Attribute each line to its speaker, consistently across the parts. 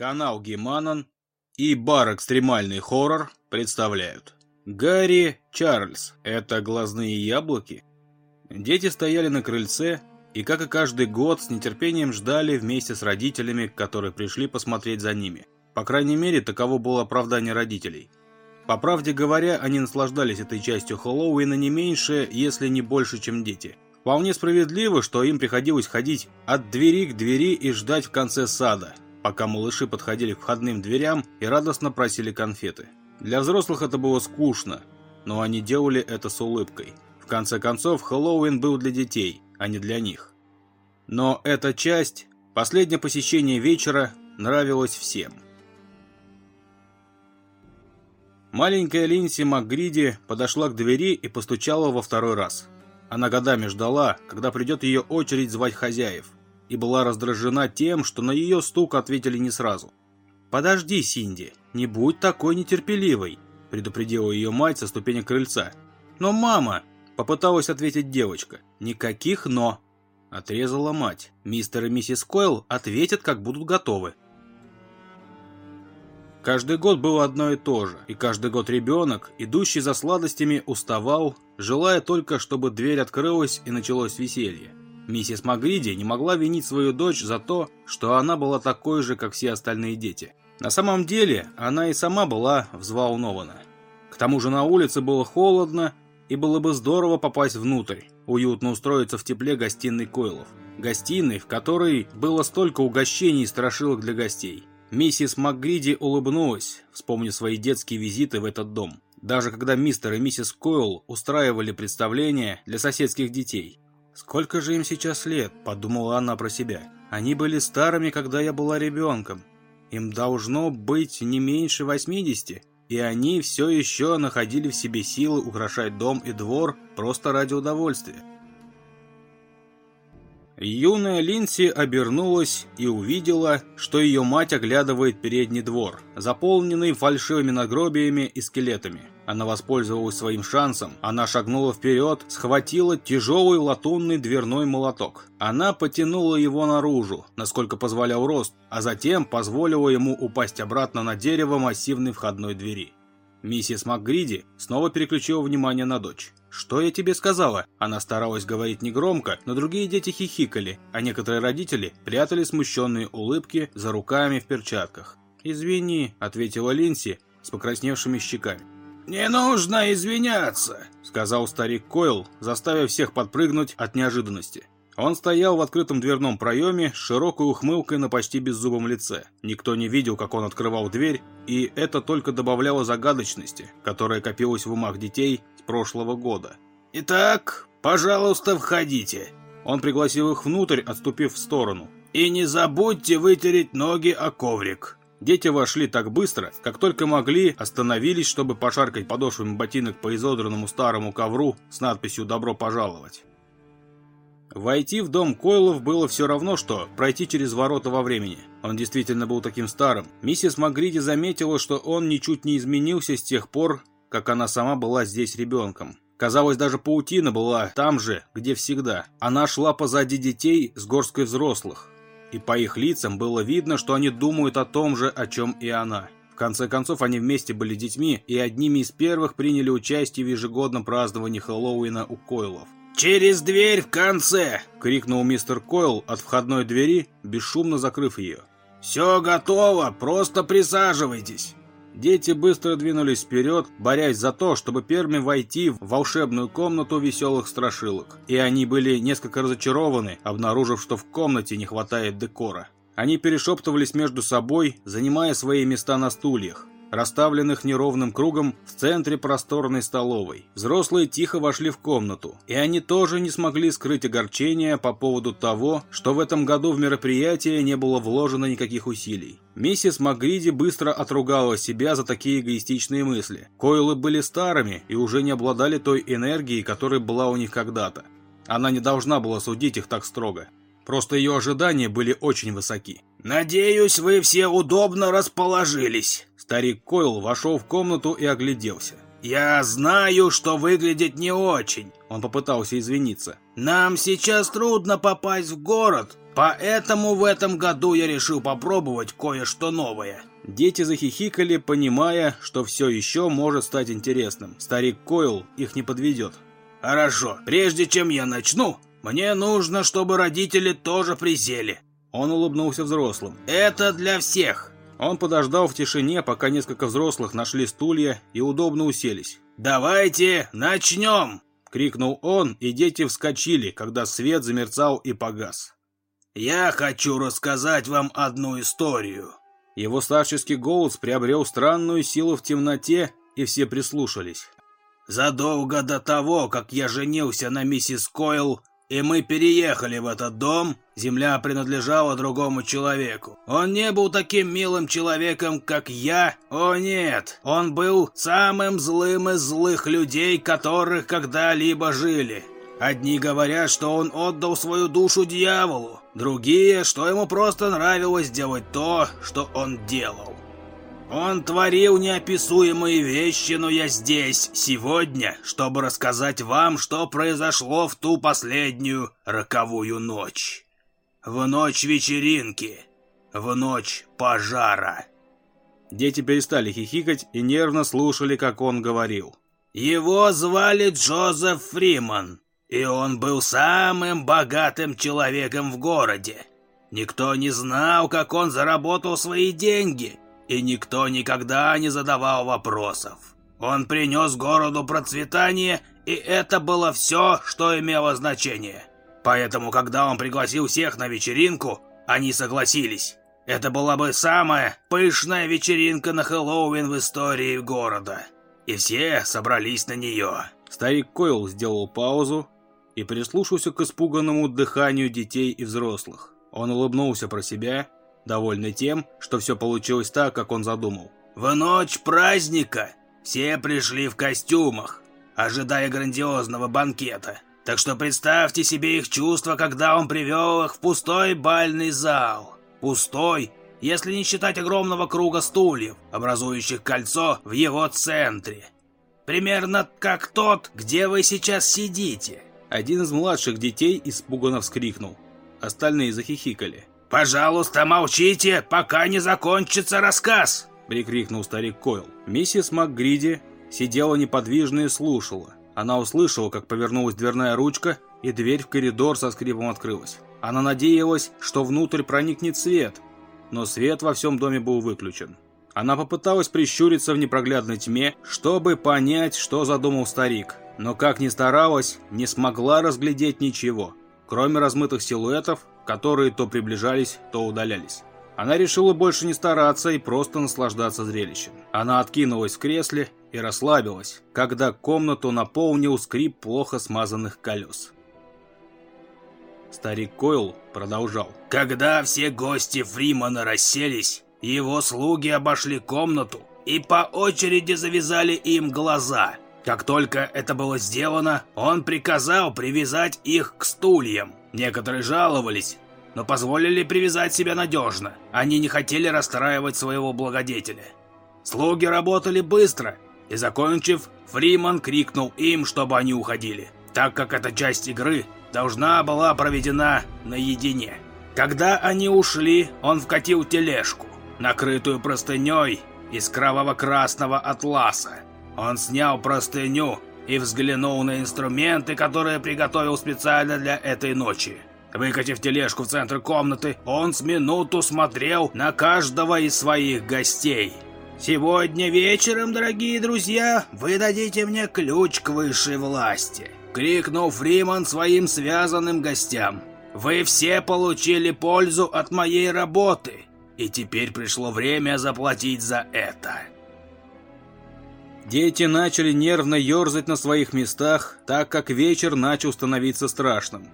Speaker 1: Канал Гиманон и бар «Экстремальный хоррор» представляют. Гарри Чарльз – это глазные яблоки? Дети стояли на крыльце и, как и каждый год, с нетерпением ждали вместе с родителями, которые пришли посмотреть за ними. По крайней мере, таково было оправдание родителей. По правде говоря, они наслаждались этой частью Хэллоуина не меньше, если не больше, чем дети. Вполне справедливо, что им приходилось ходить от двери к двери и ждать в конце сада – пока малыши подходили к входным дверям и радостно просили конфеты. Для взрослых это было скучно, но они делали это с улыбкой. В конце концов, Хэллоуин был для детей, а не для них. Но эта часть, последнее посещение вечера, нравилась всем. Маленькая Линси МакГриди подошла к двери и постучала во второй раз. Она годами ждала, когда придет ее очередь звать хозяев – и была раздражена тем, что на ее стук ответили не сразу. «Подожди, Синди, не будь такой нетерпеливой», – предупредила ее мать со ступени крыльца. «Но мама!» – попыталась ответить девочка. «Никаких «но», – отрезала мать. «Мистер и миссис Койл ответят, как будут готовы». Каждый год было одно и то же, и каждый год ребенок, идущий за сладостями, уставал, желая только, чтобы дверь открылась и началось веселье. Миссис Магриди не могла винить свою дочь за то, что она была такой же, как все остальные дети. На самом деле, она и сама была взволнована. К тому же на улице было холодно, и было бы здорово попасть внутрь, уютно устроиться в тепле гостиной Койлов. Гостиной, в которой было столько угощений и страшилок для гостей. Миссис МакГриди улыбнулась, вспомнив свои детские визиты в этот дом. Даже когда мистер и миссис Койл устраивали представления для соседских детей. «Сколько же им сейчас лет?» – подумала она про себя. «Они были старыми, когда я была ребенком. Им должно быть не меньше 80, и они все еще находили в себе силы украшать дом и двор просто ради удовольствия. Юная Линси обернулась и увидела, что ее мать оглядывает передний двор, заполненный фальшивыми надгробиями и скелетами. Она воспользовалась своим шансом. Она шагнула вперед, схватила тяжелый латунный дверной молоток. Она потянула его наружу, насколько позволял рост, а затем позволила ему упасть обратно на дерево массивной входной двери. Миссис МакГриди снова переключила внимание на дочь. «Что я тебе сказала?» Она старалась говорить негромко, но другие дети хихикали, а некоторые родители прятали смущенные улыбки за руками в перчатках. «Извини», — ответила Линси с покрасневшими щеками.
Speaker 2: «Не нужно извиняться», — сказал старик Койл, заставив всех подпрыгнуть от неожиданности.
Speaker 1: Он стоял в открытом дверном проеме с широкой ухмылкой на почти беззубом лице. Никто не видел, как он открывал дверь, и это только добавляло загадочности, которая копилась в умах детей с прошлого года.
Speaker 2: «Итак, пожалуйста, входите».
Speaker 1: Он пригласил их внутрь, отступив в сторону.
Speaker 2: «И не забудьте вытереть ноги о коврик».
Speaker 1: Дети вошли так быстро, как только могли, остановились, чтобы пошаркать подошвами ботинок по изодранному старому ковру с надписью «Добро пожаловать». Войти в дом Койлов было все равно, что пройти через ворота во времени. Он действительно был таким старым. Миссис Магриди заметила, что он ничуть не изменился с тех пор, как она сама была здесь ребенком. Казалось, даже паутина была там же, где всегда. Она шла позади детей с горсткой взрослых. И по их лицам было видно, что они думают о том же, о чем и она. В конце концов, они вместе были детьми и одними из первых приняли участие в ежегодном праздновании Хэллоуина у Койлов.
Speaker 2: «Через дверь в конце!»
Speaker 1: — крикнул мистер Койл от входной двери, бесшумно закрыв ее.
Speaker 2: «Все готово, просто присаживайтесь!»
Speaker 1: Дети быстро двинулись вперед, борясь за то, чтобы первыми войти в волшебную комнату веселых страшилок. И они были несколько разочарованы, обнаружив, что в комнате не хватает декора. Они перешептывались между собой, занимая свои места на стульях расставленных неровным кругом в центре просторной столовой. Взрослые тихо вошли в комнату, и они тоже не смогли скрыть огорчение по поводу того, что в этом году в мероприятие не было вложено никаких усилий. Миссис Магриди быстро отругала себя за такие эгоистичные мысли. Койлы были старыми и уже не обладали той энергией, которая была у них когда-то. Она не должна была судить их так строго. Просто ее ожидания были очень высоки.
Speaker 2: «Надеюсь, вы все удобно расположились»,
Speaker 1: Старик Койл вошел в комнату и огляделся.
Speaker 2: «Я знаю, что выглядит не очень», —
Speaker 1: он попытался извиниться.
Speaker 2: «Нам сейчас трудно попасть в город, Поэтому в этом году я решил попробовать кое-что новое.
Speaker 1: Дети захихикали, понимая, что все еще может стать интересным. Старик Койл их не подведет.
Speaker 2: Хорошо, прежде чем я начну, мне нужно, чтобы родители тоже присели.
Speaker 1: Он улыбнулся взрослым.
Speaker 2: Это для всех.
Speaker 1: Он подождал в тишине, пока несколько взрослых нашли стулья и удобно уселись.
Speaker 2: «Давайте начнем!»
Speaker 1: — крикнул он, и дети вскочили, когда свет замерцал и погас.
Speaker 2: «Я хочу рассказать вам одну историю».
Speaker 1: Его старческий голос приобрел странную силу в темноте, и все прислушались.
Speaker 2: Задолго до того, как я женился на миссис Койл, и мы переехали в этот дом, земля принадлежала другому человеку. Он не был таким милым человеком, как я. О нет, он был самым злым из злых людей, которых когда-либо жили. Одни говорят, что он отдал свою душу дьяволу, другие, что ему просто нравилось делать то, что он делал. Он творил неописуемые вещи, но я здесь сегодня, чтобы рассказать вам, что произошло в ту последнюю роковую ночь. В ночь вечеринки, в ночь пожара.
Speaker 1: Дети перестали хихикать и нервно слушали, как он говорил.
Speaker 2: Его звали Джозеф Фриман, и он был самым богатым человеком в городе. Никто не знал, как он заработал свои деньги – и никто никогда не задавал вопросов. Он принес городу процветание, и это было все, что имело значение. Поэтому, когда он пригласил всех на вечеринку, они согласились. Это была бы самая пышная вечеринка на Хэллоуин в истории города. И все собрались на нее.
Speaker 1: Старик Койл сделал паузу и прислушался к испуганному дыханию детей и взрослых. Он улыбнулся про себя довольный тем, что все получилось так, как он задумал.
Speaker 2: «В ночь праздника все пришли в костюмах, ожидая грандиозного банкета. Так что представьте себе их чувства, когда он привел их в пустой бальный зал. Пустой, если не считать огромного круга стульев, образующих кольцо в его центре. Примерно как тот, где вы сейчас сидите».
Speaker 1: Один из младших детей испуганно вскрикнул. Остальные захихикали.
Speaker 2: «Пожалуйста, молчите, пока не закончится рассказ!»
Speaker 1: — прикрикнул старик Койл. Миссис МакГриди сидела неподвижно и слушала. Она услышала, как повернулась дверная ручка, и дверь в коридор со скрипом открылась. Она надеялась, что внутрь проникнет свет, но свет во всем доме был выключен. Она попыталась прищуриться в непроглядной тьме, чтобы понять, что задумал старик, но как ни старалась, не смогла разглядеть ничего, кроме размытых силуэтов, которые то приближались, то удалялись. Она решила больше не стараться и просто наслаждаться зрелищем. Она откинулась в кресле и расслабилась, когда комнату наполнил скрип плохо смазанных колес. Старик Койл продолжал.
Speaker 2: Когда все гости Фримана расселись, его слуги обошли комнату и по очереди завязали им глаза. Как только это было сделано, он приказал привязать их к стульям. Некоторые жаловались, но позволили привязать себя надежно. Они не хотели расстраивать своего благодетеля. Слуги работали быстро, и закончив, Фриман крикнул им, чтобы они уходили, так как эта часть игры должна была проведена наедине. Когда они ушли, он вкатил тележку, накрытую простыней из кроваво-красного атласа. Он снял простыню и взглянул на инструменты, которые приготовил специально для этой ночи. Выкатив тележку в центр комнаты, он с минуту смотрел на каждого из своих гостей. «Сегодня вечером, дорогие друзья, вы дадите мне ключ к высшей власти!» — крикнул Фриман своим связанным гостям. «Вы все получили пользу от моей работы, и теперь пришло время заплатить за это!»
Speaker 1: Дети начали нервно ерзать на своих местах, так как вечер начал становиться страшным.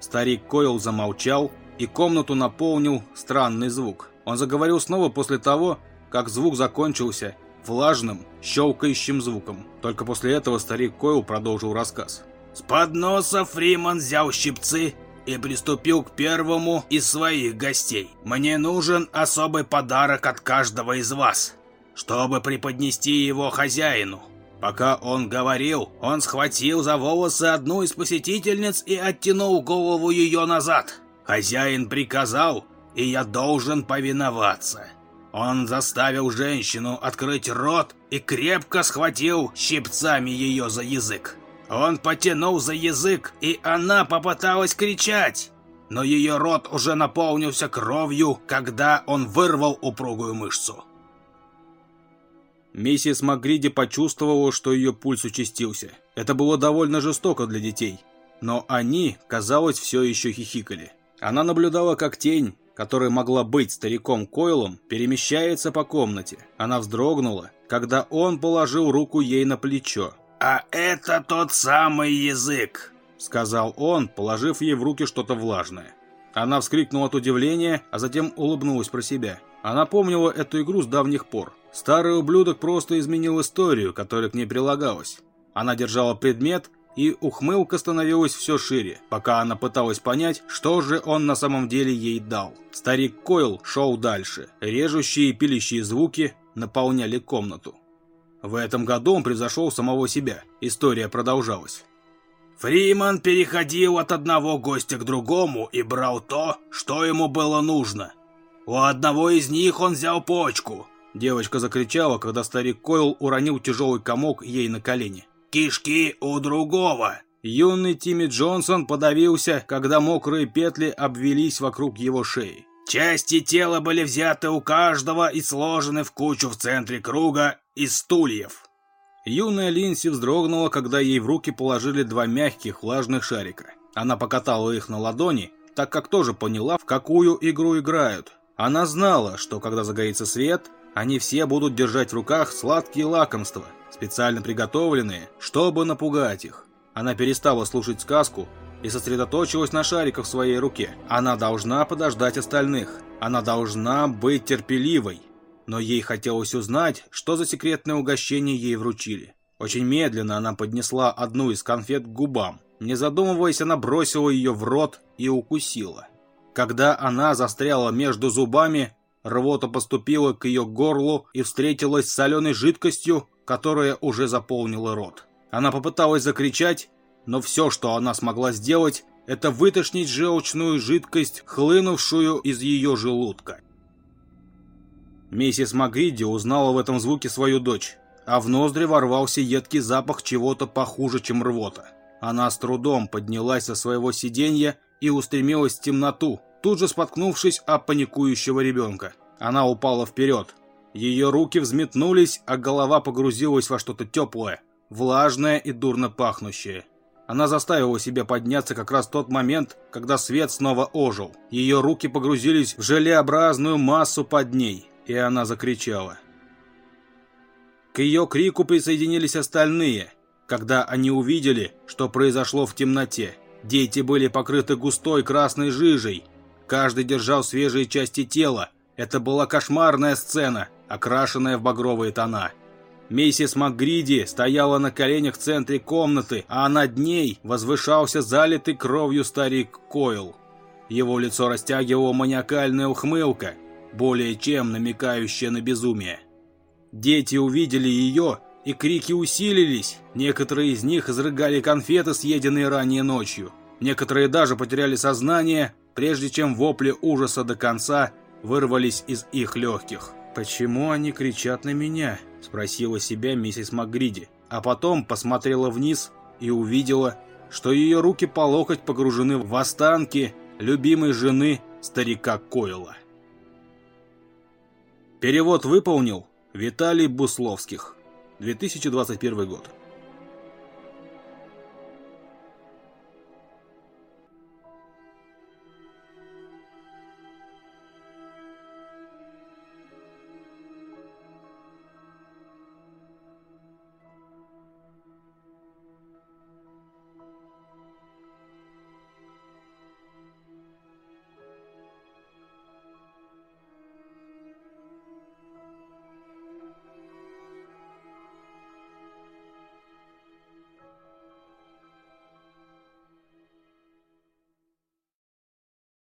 Speaker 1: Старик Койл замолчал, и комнату наполнил странный звук. Он заговорил снова после того, как звук закончился влажным, щелкающим звуком. Только после этого старик Койл продолжил рассказ.
Speaker 2: С подноса Фриман взял щипцы и приступил к первому из своих гостей. «Мне нужен особый подарок от каждого из вас чтобы преподнести его хозяину. Пока он говорил, он схватил за волосы одну из посетительниц и оттянул голову ее назад. Хозяин приказал, и я должен повиноваться. Он заставил женщину открыть рот и крепко схватил щипцами ее за язык. Он потянул за язык, и она попыталась кричать. Но ее рот уже наполнился кровью, когда он вырвал упругую мышцу.
Speaker 1: Миссис Макгриди почувствовала, что ее пульс участился. Это было довольно жестоко для детей. Но они, казалось, все еще хихикали. Она наблюдала, как тень, которая могла быть стариком Койлом, перемещается по комнате. Она вздрогнула, когда он положил руку ей на плечо.
Speaker 2: «А это тот самый язык!»
Speaker 1: — сказал он, положив ей в руки что-то влажное. Она вскрикнула от удивления, а затем улыбнулась про себя. Она помнила эту игру с давних пор. Старый ублюдок просто изменил историю, которая к ней прилагалась. Она держала предмет, и ухмылка становилась все шире, пока она пыталась понять, что же он на самом деле ей дал. Старик Койл шел дальше. Режущие и пилящие звуки наполняли комнату. В этом году он превзошел самого себя. История продолжалась.
Speaker 2: Фриман переходил от одного гостя к другому и брал то, что ему было нужно. У одного из них он взял почку,
Speaker 1: Девочка закричала, когда старик Койл уронил тяжелый комок ей на колени.
Speaker 2: «Кишки у другого!»
Speaker 1: Юный Тимми Джонсон подавился, когда мокрые петли обвелись вокруг его шеи.
Speaker 2: Части тела были взяты у каждого и сложены в кучу в центре круга из стульев.
Speaker 1: Юная Линси вздрогнула, когда ей в руки положили два мягких влажных шарика. Она покатала их на ладони, так как тоже поняла, в какую игру играют. Она знала, что когда загорится свет, они все будут держать в руках сладкие лакомства, специально приготовленные, чтобы напугать их. Она перестала слушать сказку и сосредоточилась на шариках в своей руке. Она должна подождать остальных. Она должна быть терпеливой. Но ей хотелось узнать, что за секретное угощение ей вручили. Очень медленно она поднесла одну из конфет к губам. Не задумываясь, она бросила ее в рот и укусила. Когда она застряла между зубами, Рвота поступила к ее горлу и встретилась с соленой жидкостью, которая уже заполнила рот. Она попыталась закричать, но все, что она смогла сделать, это вытошнить желчную жидкость, хлынувшую из ее желудка. Миссис Магриди узнала в этом звуке свою дочь, а в ноздри ворвался едкий запах чего-то похуже, чем рвота. Она с трудом поднялась со своего сиденья и устремилась в темноту, тут же споткнувшись о паникующего ребенка. Она упала вперед. Ее руки взметнулись, а голова погрузилась во что-то теплое, влажное и дурно пахнущее. Она заставила себя подняться как раз в тот момент, когда свет снова ожил. Ее руки погрузились в желеобразную массу под ней, и она закричала. К ее крику присоединились остальные, когда они увидели, что произошло в темноте. Дети были покрыты густой красной жижей, Каждый держал свежие части тела. Это была кошмарная сцена, окрашенная в багровые тона. Миссис МакГриди стояла на коленях в центре комнаты, а над ней возвышался залитый кровью старик Койл. Его лицо растягивала маниакальная ухмылка, более чем намекающая на безумие. Дети увидели ее, и крики усилились. Некоторые из них изрыгали конфеты, съеденные ранее ночью. Некоторые даже потеряли сознание, прежде чем вопли ужаса до конца вырвались из их легких. «Почему они кричат на меня?» – спросила себя миссис МакГриди, а потом посмотрела вниз и увидела, что ее руки по локоть погружены в останки любимой жены старика Койла. Перевод выполнил Виталий Бусловских. 2021 год.